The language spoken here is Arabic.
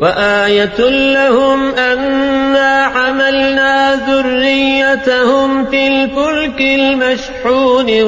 وآية لهم أنا حملنا ذريتهم في الفلك المشحون